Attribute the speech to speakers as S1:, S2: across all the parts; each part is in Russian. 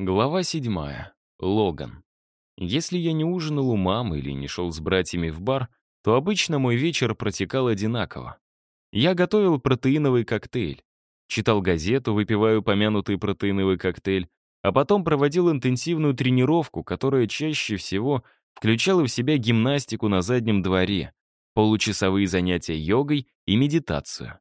S1: Глава седьмая. Логан. Если я не ужинал у мамы или не шел с братьями в бар, то обычно мой вечер протекал одинаково. Я готовил протеиновый коктейль, читал газету, выпивая упомянутый протеиновый коктейль, а потом проводил интенсивную тренировку, которая чаще всего включала в себя гимнастику на заднем дворе, получасовые занятия йогой и медитацию.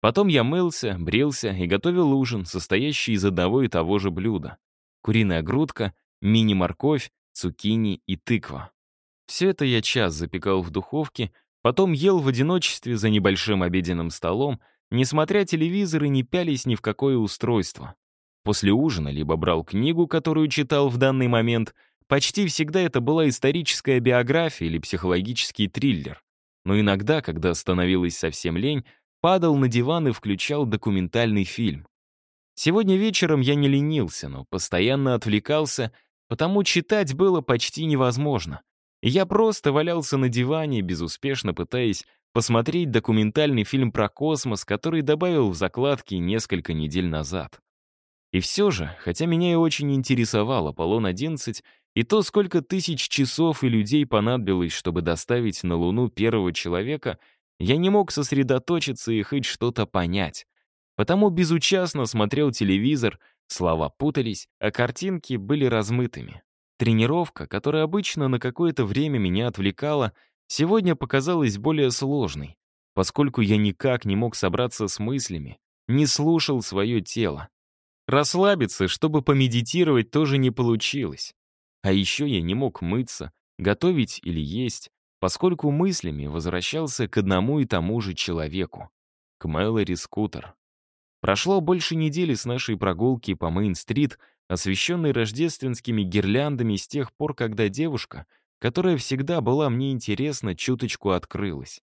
S1: Потом я мылся, брился и готовил ужин, состоящий из одного и того же блюда куриная грудка, мини-морковь, цукини и тыква. Все это я час запекал в духовке, потом ел в одиночестве за небольшим обеденным столом, не смотря телевизор и не пялись ни в какое устройство. После ужина либо брал книгу, которую читал в данный момент, почти всегда это была историческая биография или психологический триллер. Но иногда, когда становилась совсем лень, падал на диван и включал документальный фильм. Сегодня вечером я не ленился, но постоянно отвлекался, потому читать было почти невозможно. я просто валялся на диване, безуспешно пытаясь посмотреть документальный фильм про космос, который добавил в закладки несколько недель назад. И все же, хотя меня и очень интересовал Аполлон-11 и то, сколько тысяч часов и людей понадобилось, чтобы доставить на Луну первого человека, я не мог сосредоточиться и хоть что-то понять. Потому безучастно смотрел телевизор, слова путались, а картинки были размытыми. Тренировка, которая обычно на какое-то время меня отвлекала, сегодня показалась более сложной, поскольку я никак не мог собраться с мыслями, не слушал свое тело. Расслабиться, чтобы помедитировать, тоже не получилось. А еще я не мог мыться, готовить или есть, поскольку мыслями возвращался к одному и тому же человеку, к Мэлори Скутер. Прошло больше недели с нашей прогулки по Мейн-стрит, освещенной рождественскими гирляндами с тех пор, когда девушка, которая всегда была мне интересна, чуточку открылась.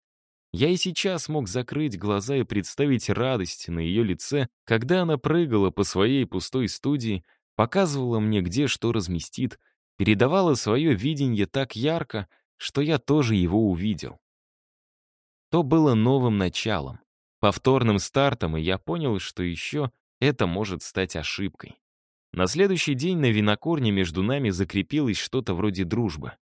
S1: Я и сейчас мог закрыть глаза и представить радость на ее лице, когда она прыгала по своей пустой студии, показывала мне, где что разместит, передавала свое видение так ярко, что я тоже его увидел. То было новым началом повторным стартом, и я понял, что еще это может стать ошибкой. На следующий день на винокурне между нами закрепилось что-то вроде дружбы.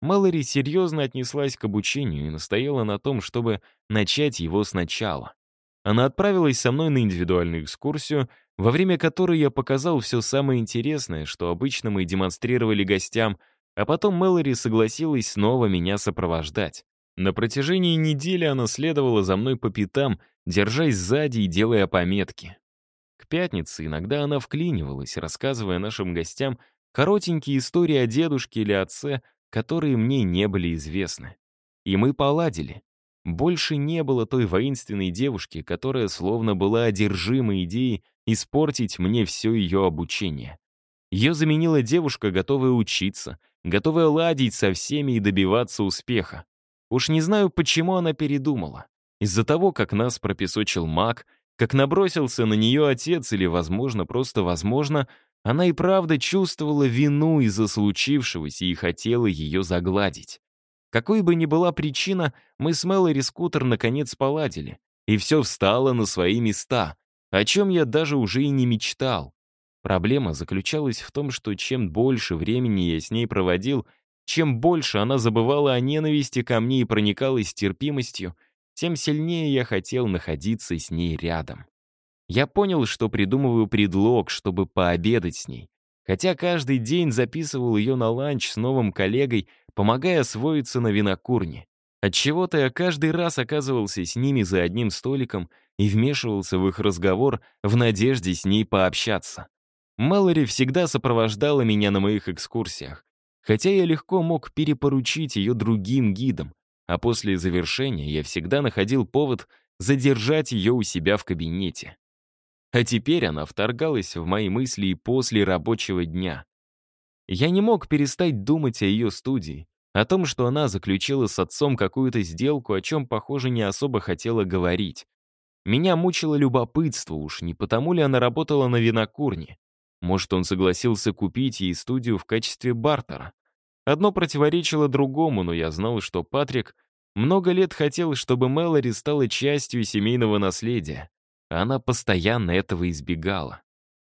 S1: Мэлори серьезно отнеслась к обучению и настояла на том, чтобы начать его сначала. Она отправилась со мной на индивидуальную экскурсию, во время которой я показал все самое интересное, что обычно мы демонстрировали гостям, а потом Мэлори согласилась снова меня сопровождать. На протяжении недели она следовала за мной по пятам, держась сзади и делая пометки. К пятнице иногда она вклинивалась, рассказывая нашим гостям коротенькие истории о дедушке или отце, которые мне не были известны. И мы поладили. Больше не было той воинственной девушки, которая словно была одержима идеей испортить мне все ее обучение. Ее заменила девушка, готовая учиться, готовая ладить со всеми и добиваться успеха. Уж не знаю, почему она передумала. Из-за того, как нас пропесочил маг, как набросился на нее отец или, возможно, просто возможно, она и правда чувствовала вину из-за случившегося и хотела ее загладить. Какой бы ни была причина, мы с Мэлори Скутер наконец поладили, и все встало на свои места, о чем я даже уже и не мечтал. Проблема заключалась в том, что чем больше времени я с ней проводил, чем больше она забывала о ненависти ко мне и проникалась терпимостью, тем сильнее я хотел находиться с ней рядом. Я понял, что придумываю предлог, чтобы пообедать с ней. Хотя каждый день записывал ее на ланч с новым коллегой, помогая освоиться на винокурне. Отчего-то я каждый раз оказывался с ними за одним столиком и вмешивался в их разговор в надежде с ней пообщаться. Мэлори всегда сопровождала меня на моих экскурсиях, Хотя я легко мог перепоручить ее другим гидам, а после завершения я всегда находил повод задержать ее у себя в кабинете. А теперь она вторгалась в мои мысли и после рабочего дня. Я не мог перестать думать о ее студии, о том, что она заключила с отцом какую-то сделку, о чем, похоже, не особо хотела говорить. Меня мучило любопытство уж, не потому ли она работала на винокурне. Может, он согласился купить ей студию в качестве бартера. Одно противоречило другому, но я знал, что Патрик много лет хотел, чтобы Мэлори стала частью семейного наследия, она постоянно этого избегала.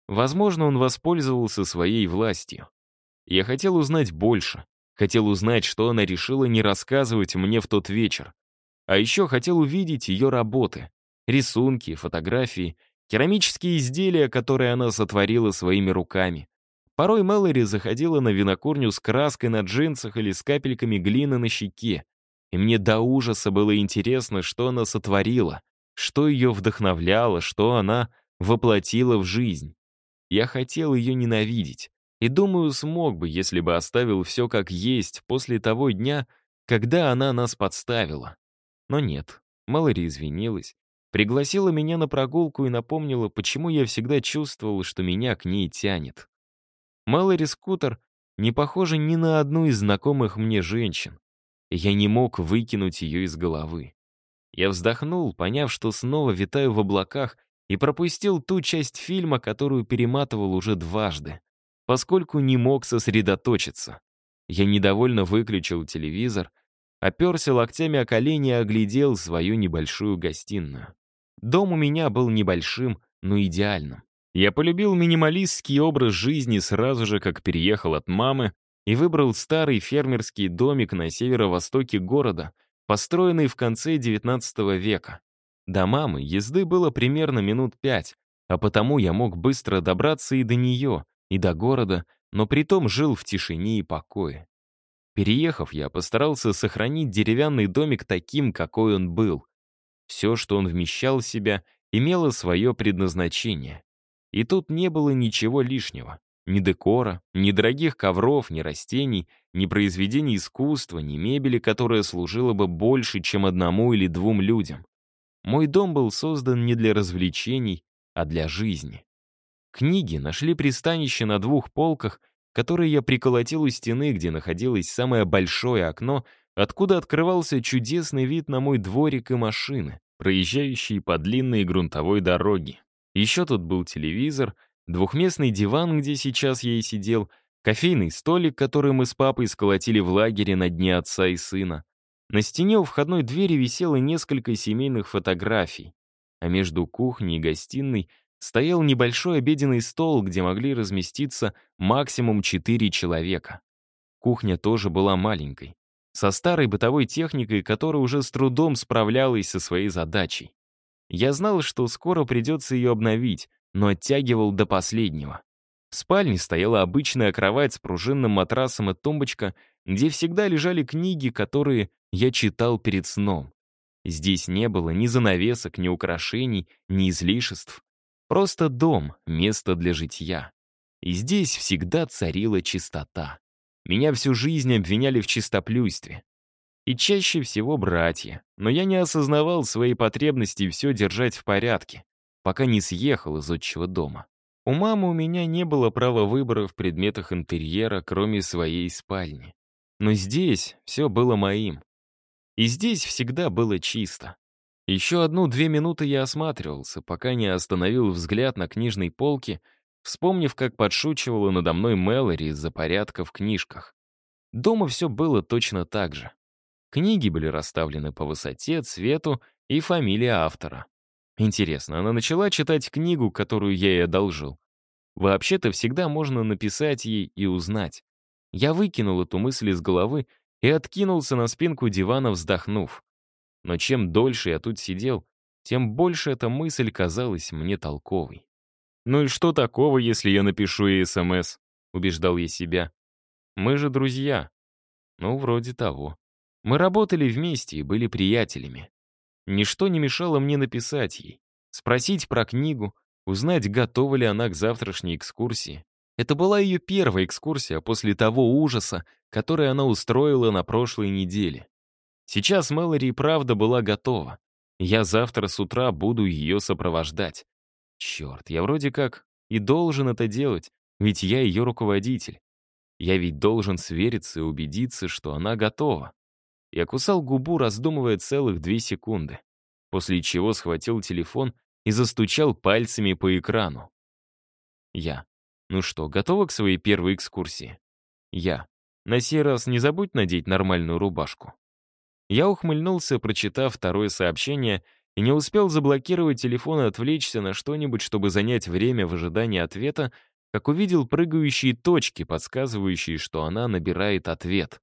S1: Возможно, он воспользовался своей властью. Я хотел узнать больше. Хотел узнать, что она решила не рассказывать мне в тот вечер. А еще хотел увидеть ее работы. Рисунки, фотографии, керамические изделия, которые она сотворила своими руками. Порой Мэлори заходила на винокурню с краской на джинсах или с капельками глины на щеке. И мне до ужаса было интересно, что она сотворила, что ее вдохновляло, что она воплотила в жизнь. Я хотел ее ненавидеть. И думаю, смог бы, если бы оставил все как есть после того дня, когда она нас подставила. Но нет, Малори извинилась, пригласила меня на прогулку и напомнила, почему я всегда чувствовал, что меня к ней тянет. Малори Скутер не похожа ни на одну из знакомых мне женщин. Я не мог выкинуть ее из головы. Я вздохнул, поняв, что снова витаю в облаках, и пропустил ту часть фильма, которую перематывал уже дважды, поскольку не мог сосредоточиться. Я недовольно выключил телевизор, оперся локтями о колени и оглядел свою небольшую гостиную. Дом у меня был небольшим, но идеальным. Я полюбил минималистский образ жизни сразу же, как переехал от мамы, и выбрал старый фермерский домик на северо-востоке города, построенный в конце XIX века. До мамы езды было примерно минут пять, а потому я мог быстро добраться и до нее, и до города, но притом жил в тишине и покое. Переехав, я постарался сохранить деревянный домик таким, какой он был. Все, что он вмещал в себя, имело свое предназначение. И тут не было ничего лишнего. Ни декора, ни дорогих ковров, ни растений, ни произведений искусства, ни мебели, которая служила бы больше, чем одному или двум людям. Мой дом был создан не для развлечений, а для жизни. Книги нашли пристанище на двух полках, которые я приколотил у стены, где находилось самое большое окно, откуда открывался чудесный вид на мой дворик и машины, проезжающие по длинной грунтовой дороге. Еще тут был телевизор, двухместный диван, где сейчас я и сидел, кофейный столик, который мы с папой сколотили в лагере на дне отца и сына, на стене у входной двери висело несколько семейных фотографий, а между кухней и гостиной стоял небольшой обеденный стол, где могли разместиться максимум четыре человека. Кухня тоже была маленькой, со старой бытовой техникой, которая уже с трудом справлялась со своей задачей. Я знал, что скоро придется ее обновить, но оттягивал до последнего. В спальне стояла обычная кровать с пружинным матрасом и тумбочка, где всегда лежали книги, которые я читал перед сном. Здесь не было ни занавесок, ни украшений, ни излишеств. Просто дом, место для житья. И здесь всегда царила чистота. Меня всю жизнь обвиняли в чистоплюйстве. И чаще всего братья. Но я не осознавал своей потребности все держать в порядке, пока не съехал из отчего дома. У мамы у меня не было права выбора в предметах интерьера, кроме своей спальни. Но здесь все было моим. И здесь всегда было чисто. Еще одну-две минуты я осматривался, пока не остановил взгляд на книжной полке, вспомнив, как подшучивала надо мной Мэлори из-за порядка в книжках. Дома все было точно так же. Книги были расставлены по высоте, цвету и фамилии автора. Интересно, она начала читать книгу, которую я ей одолжил. Вообще-то всегда можно написать ей и узнать. Я выкинул эту мысль из головы и откинулся на спинку дивана, вздохнув. Но чем дольше я тут сидел, тем больше эта мысль казалась мне толковой. «Ну и что такого, если я напишу ей СМС?» — убеждал я себя. «Мы же друзья». Ну, вроде того. Мы работали вместе и были приятелями. Ничто не мешало мне написать ей, спросить про книгу, узнать, готова ли она к завтрашней экскурсии. Это была ее первая экскурсия после того ужаса, который она устроила на прошлой неделе. Сейчас Мэлори правда была готова. Я завтра с утра буду ее сопровождать. Черт, я вроде как и должен это делать, ведь я ее руководитель. Я ведь должен свериться и убедиться, что она готова. Я кусал губу, раздумывая целых две секунды, после чего схватил телефон и застучал пальцами по экрану. Я. Ну что, готова к своей первой экскурсии? Я. На сей раз не забудь надеть нормальную рубашку. Я ухмыльнулся, прочитав второе сообщение, и не успел заблокировать телефон и отвлечься на что-нибудь, чтобы занять время в ожидании ответа, как увидел прыгающие точки, подсказывающие, что она набирает ответ.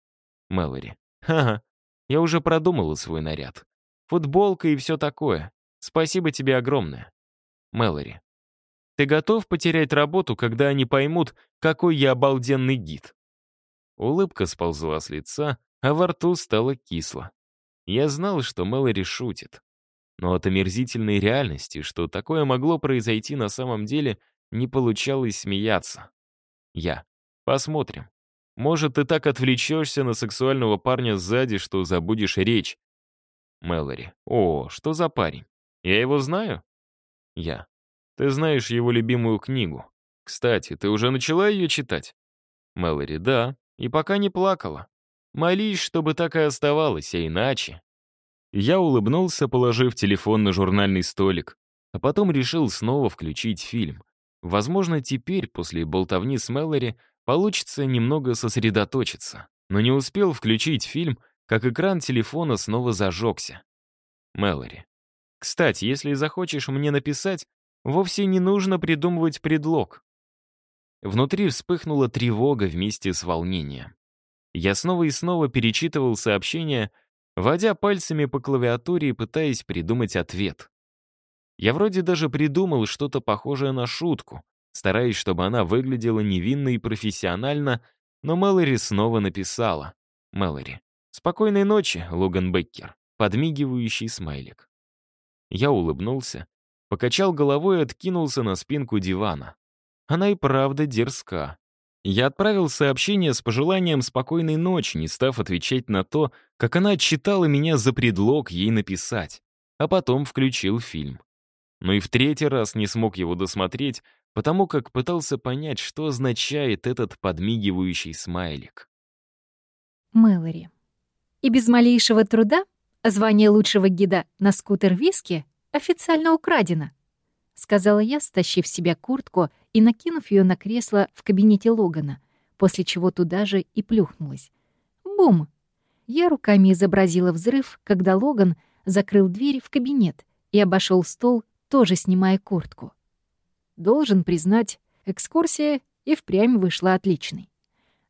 S1: Мэлори. «Ха-ха, я уже продумала свой наряд. Футболка и все такое. Спасибо тебе огромное». Мэлори. «Ты готов потерять работу, когда они поймут, какой я обалденный гид?» Улыбка сползла с лица, а во рту стало кисло. Я знал, что Мэлори шутит. Но от омерзительной реальности, что такое могло произойти на самом деле, не получалось смеяться. Я. Посмотрим. Может, ты так отвлечешься на сексуального парня сзади, что забудешь речь. Мэлори. О, что за парень? Я его знаю? Я. Ты знаешь его любимую книгу. Кстати, ты уже начала ее читать? Мэлори. Да. И пока не плакала. Молись, чтобы так и оставалось, а иначе... Я улыбнулся, положив телефон на журнальный столик, а потом решил снова включить фильм. Возможно, теперь, после болтовни с Мэлори, получится немного сосредоточиться. Но не успел включить фильм, как экран телефона снова зажегся. Мэлори. Кстати, если захочешь мне написать, вовсе не нужно придумывать предлог. Внутри вспыхнула тревога вместе с волнением. Я снова и снова перечитывал сообщения, водя пальцами по клавиатуре и пытаясь придумать ответ. Я вроде даже придумал что-то похожее на шутку, стараясь, чтобы она выглядела невинно и профессионально, но Мэлори снова написала. Мэлори. «Спокойной ночи, Логан Беккер», подмигивающий смайлик. Я улыбнулся, покачал головой и откинулся на спинку дивана. Она и правда дерзка. Я отправил сообщение с пожеланием спокойной ночи, не став отвечать на то, как она отчитала меня за предлог ей написать, а потом включил фильм. Но и в третий раз не смог его досмотреть, потому как пытался понять, что означает этот подмигивающий смайлик.
S2: Мэлори. И без малейшего труда звание лучшего гида на скутер Виски официально украдено — сказала я, стащив с себя куртку и накинув ее на кресло в кабинете Логана, после чего туда же и плюхнулась. Бум! Я руками изобразила взрыв, когда Логан закрыл дверь в кабинет и обошел стол, тоже снимая куртку. Должен признать, экскурсия и впрямь вышла отличной.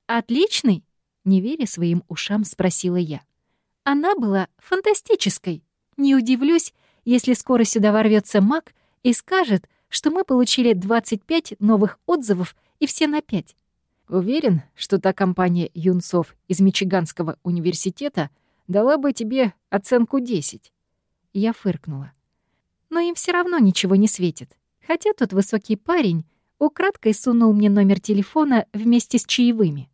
S2: «Отличной?» — не веря своим ушам, спросила я. «Она была фантастической. Не удивлюсь, если скоро сюда ворвется маг и скажет, что мы получили 25 новых отзывов и все на 5. Уверен, что та компания юнцов из Мичиганского университета дала бы тебе оценку 10. Я фыркнула. Но им все равно ничего не светит. Хотя тот высокий парень украдкой сунул мне номер телефона вместе с чаевыми.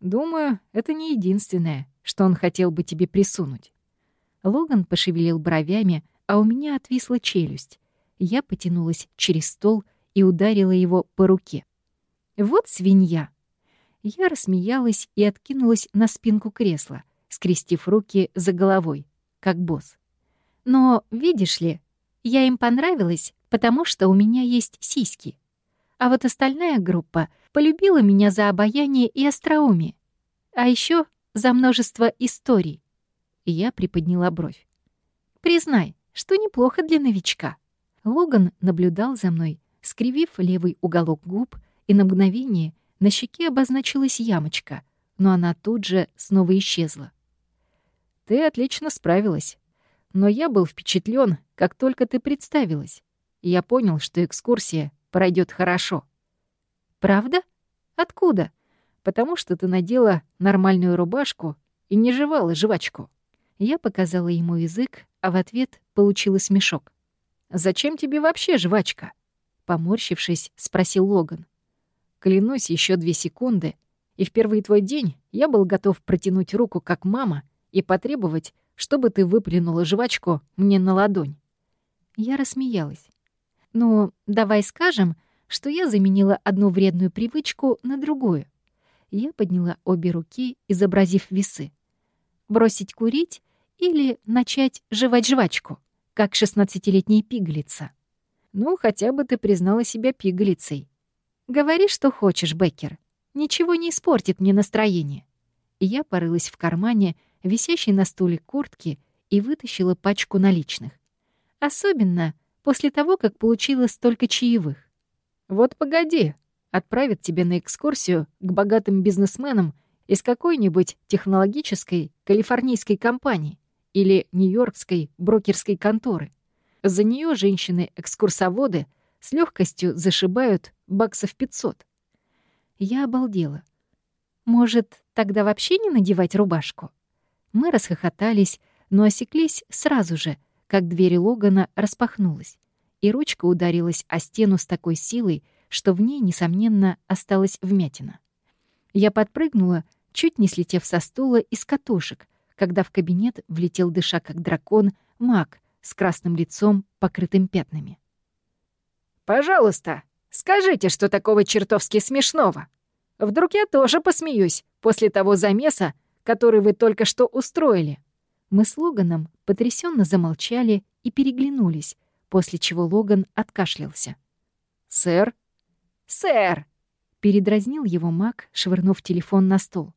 S2: Думаю, это не единственное, что он хотел бы тебе присунуть. Логан пошевелил бровями, а у меня отвисла челюсть. Я потянулась через стол и ударила его по руке. «Вот свинья!» Я рассмеялась и откинулась на спинку кресла, скрестив руки за головой, как босс. «Но, видишь ли, я им понравилась, потому что у меня есть сиськи. А вот остальная группа полюбила меня за обаяние и остроумие, а еще за множество историй». Я приподняла бровь. «Признай, что неплохо для новичка». Логан наблюдал за мной, скривив левый уголок губ, и на мгновение на щеке обозначилась ямочка, но она тут же снова исчезла. «Ты отлично справилась. Но я был впечатлен, как только ты представилась. И я понял, что экскурсия пройдет хорошо». «Правда? Откуда?» «Потому что ты надела нормальную рубашку и не жевала жвачку». Я показала ему язык, а в ответ получила смешок. «Зачем тебе вообще жвачка?» Поморщившись, спросил Логан. «Клянусь, еще две секунды, и в первый твой день я был готов протянуть руку, как мама, и потребовать, чтобы ты выплюнула жвачку мне на ладонь». Я рассмеялась. «Ну, давай скажем, что я заменила одну вредную привычку на другую». Я подняла обе руки, изобразив весы. «Бросить курить или начать жевать жвачку?» как шестнадцатилетняя пигалица. Ну, хотя бы ты признала себя пигалицей. Говори, что хочешь, Беккер. Ничего не испортит мне настроение. Я порылась в кармане, висящей на стуле куртки, и вытащила пачку наличных. Особенно после того, как получила столько чаевых.
S3: Вот погоди, отправят тебя на экскурсию к богатым бизнесменам из какой-нибудь технологической калифорнийской компании или нью-йоркской брокерской конторы. За нее женщины-экскурсоводы с легкостью зашибают баксов 500.
S2: Я обалдела. Может, тогда вообще не надевать рубашку? Мы расхохотались, но осеклись сразу же, как дверь Логана распахнулась, и ручка ударилась о стену с такой силой, что в ней, несомненно, осталась вмятина. Я подпрыгнула, чуть не слетев со стула из катушек, когда в кабинет влетел дыша как дракон маг с красным лицом, покрытым пятнами.
S3: «Пожалуйста, скажите, что такого чертовски смешного. Вдруг я тоже посмеюсь после того замеса, который вы только что устроили».
S2: Мы с Логаном потрясенно замолчали и переглянулись, после чего Логан откашлялся.
S3: «Сэр?» «Сэр!» — передразнил его маг, швырнув телефон на стол.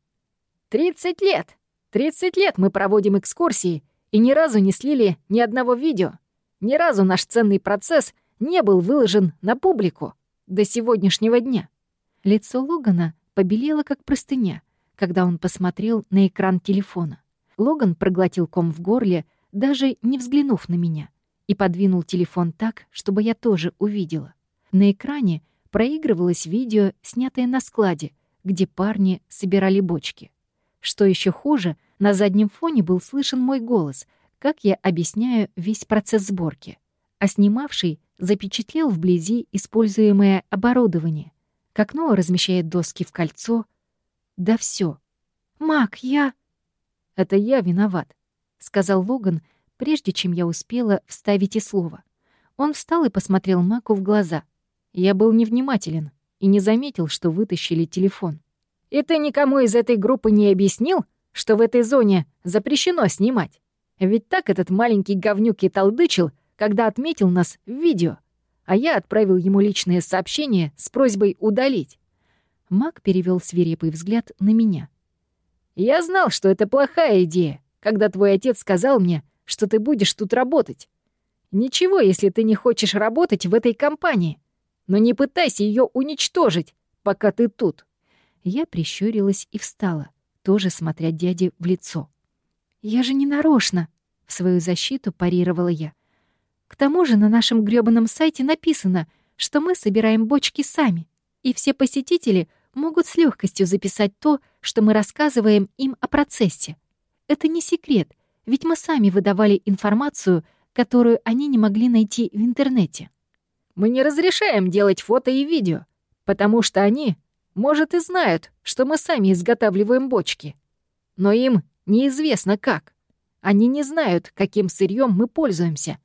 S3: «Тридцать лет! Тридцать лет мы проводим экскурсии и ни разу не слили ни одного видео. Ни разу наш ценный процесс не был выложен на публику до сегодняшнего дня».
S2: Лицо Логана побелело, как простыня, когда он посмотрел на экран телефона. Логан проглотил ком в горле, даже не взглянув на меня, и подвинул телефон так, чтобы я тоже увидела. На экране проигрывалось видео, снятое на складе, где парни собирали бочки. Что еще хуже, на заднем фоне был слышен мой голос, как я объясняю весь процесс сборки. А снимавший запечатлел вблизи используемое оборудование, как Ноа размещает доски в кольцо. Да все. «Мак, я...» «Это я виноват», — сказал Логан, прежде чем я успела вставить и слово. Он встал и посмотрел Маку в глаза. Я был невнимателен и не заметил, что вытащили телефон.
S3: «И ты никому из этой группы не объяснил, что в этой зоне запрещено снимать? Ведь так этот маленький говнюк и толдычил, когда отметил нас в видео, а я отправил ему личное сообщение с просьбой удалить».
S2: Мак перевел свирепый взгляд на меня.
S3: «Я знал, что это плохая идея, когда твой отец сказал мне, что ты будешь тут работать. Ничего, если ты не хочешь работать в этой компании но не пытайся ее уничтожить, пока ты тут».
S2: Я прищурилась и встала, тоже смотря дяде в лицо. «Я же не нарочно!» — в свою защиту парировала я. «К тому же на нашем грёбаном сайте написано, что мы собираем бочки сами, и все посетители могут с легкостью записать то, что мы рассказываем им о процессе. Это не секрет, ведь мы сами выдавали информацию, которую они не могли найти в интернете».
S3: Мы не разрешаем делать фото и видео, потому что они, может, и знают, что мы сами изготавливаем бочки. Но им неизвестно как. Они не знают, каким сырьем мы пользуемся.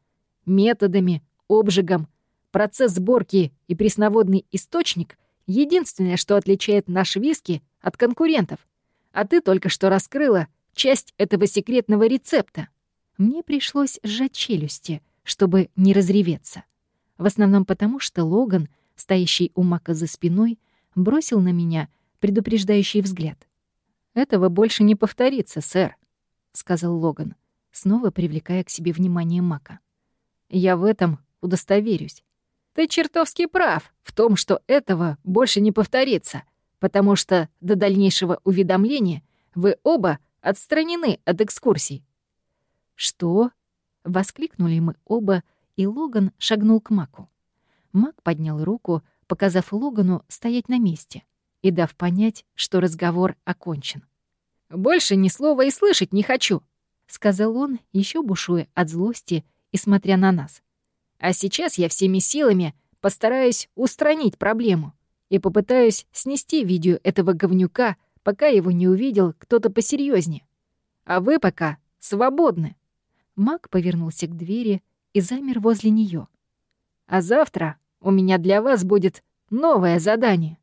S3: Методами, обжигом. Процесс сборки и пресноводный источник — единственное, что отличает наш виски от конкурентов. А ты только что раскрыла часть этого секретного рецепта.
S2: Мне пришлось сжать челюсти, чтобы не разреветься. В основном потому, что Логан, стоящий у Мака за спиной, бросил на меня предупреждающий взгляд.
S1: «Этого больше не повторится, сэр», — сказал Логан,
S2: снова привлекая к себе внимание Мака.
S1: «Я в этом удостоверюсь».
S3: «Ты чертовски прав в том, что этого больше не повторится, потому что до дальнейшего уведомления вы оба отстранены от экскурсий».
S2: «Что?» — воскликнули мы оба, и Логан шагнул к Маку. Мак поднял руку, показав Логану стоять на месте и дав понять, что разговор окончен.
S3: «Больше ни слова и слышать не хочу», —
S2: сказал он, еще бушуя от злости и смотря на нас.
S3: «А сейчас я всеми силами постараюсь устранить проблему и попытаюсь снести видео этого говнюка, пока его не увидел кто-то посерьезнее. А вы пока свободны».
S2: Мак повернулся к двери и замер возле нее.
S3: «А завтра у меня для вас будет новое задание».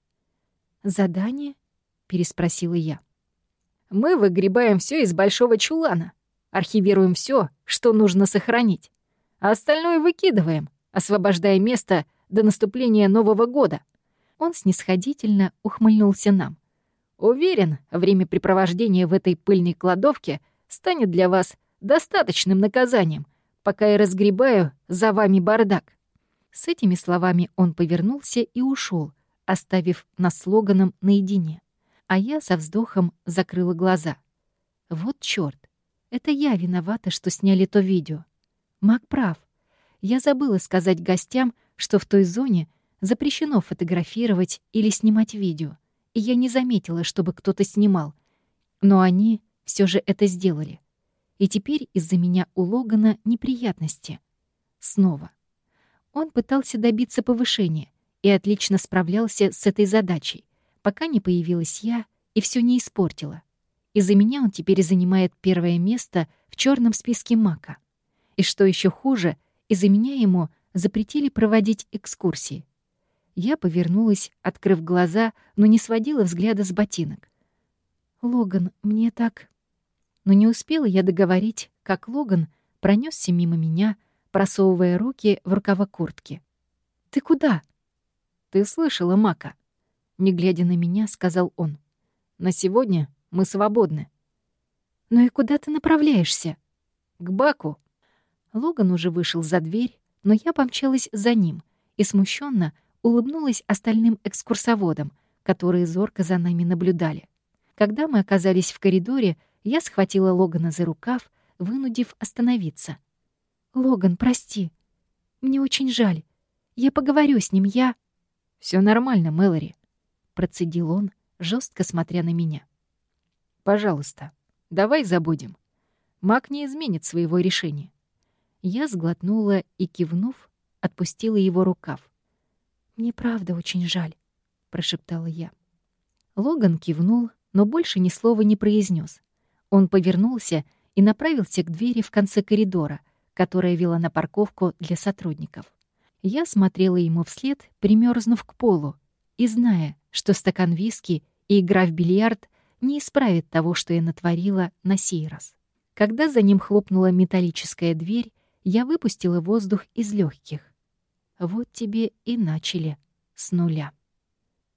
S2: «Задание?» — переспросила я.
S3: «Мы выгребаем все из большого чулана, архивируем все, что нужно сохранить, а остальное выкидываем, освобождая место до наступления Нового года».
S2: Он снисходительно ухмыльнулся нам.
S3: «Уверен, времяпрепровождение в этой пыльной кладовке станет для вас достаточным наказанием, пока я разгребаю за вами бардак».
S2: С этими словами он повернулся и ушел, оставив нас слоганом наедине. А я со вздохом закрыла глаза. Вот чёрт, это я виновата, что сняли то видео. Мак прав. Я забыла сказать гостям, что в той зоне запрещено фотографировать или снимать видео, и я не заметила, чтобы кто-то снимал. Но они все же это сделали. И теперь из-за меня у Логана неприятности. Снова. Он пытался добиться повышения и отлично справлялся с этой задачей, пока не появилась я и все не испортила. Из-за меня он теперь занимает первое место в черном списке Мака. И что еще хуже, из-за меня ему запретили проводить экскурсии. Я повернулась, открыв глаза, но не сводила взгляда с ботинок. «Логан, мне так...» Но не успела я договорить, как Логан пронесся мимо меня, просовывая руки в рукава куртки. «Ты куда?» «Ты слышала, Мака?» Не глядя на меня, сказал он. «На сегодня мы свободны». «Ну и куда ты направляешься?» «К Баку». Логан уже вышел за дверь, но я помчалась за ним и смущенно улыбнулась остальным экскурсоводам, которые зорко за нами наблюдали. Когда мы оказались в коридоре, я схватила Логана за рукав, вынудив остановиться. «Логан, прости. Мне очень жаль. Я поговорю с ним, я...» Все нормально, Мэлори», — процедил он, жестко смотря на меня. «Пожалуйста, давай забудем. Маг не изменит своего решения». Я сглотнула и, кивнув, отпустила его рукав. «Мне правда очень жаль», — прошептала я. Логан кивнул, но больше ни слова не произнес. Он повернулся и направился к двери в конце коридора, которая вела на парковку для сотрудников. Я смотрела ему вслед, примерзнув к полу, и зная, что стакан виски и игра в бильярд не исправит того, что я натворила на сей раз. Когда за ним хлопнула металлическая дверь, я выпустила воздух из легких. Вот тебе и начали с нуля.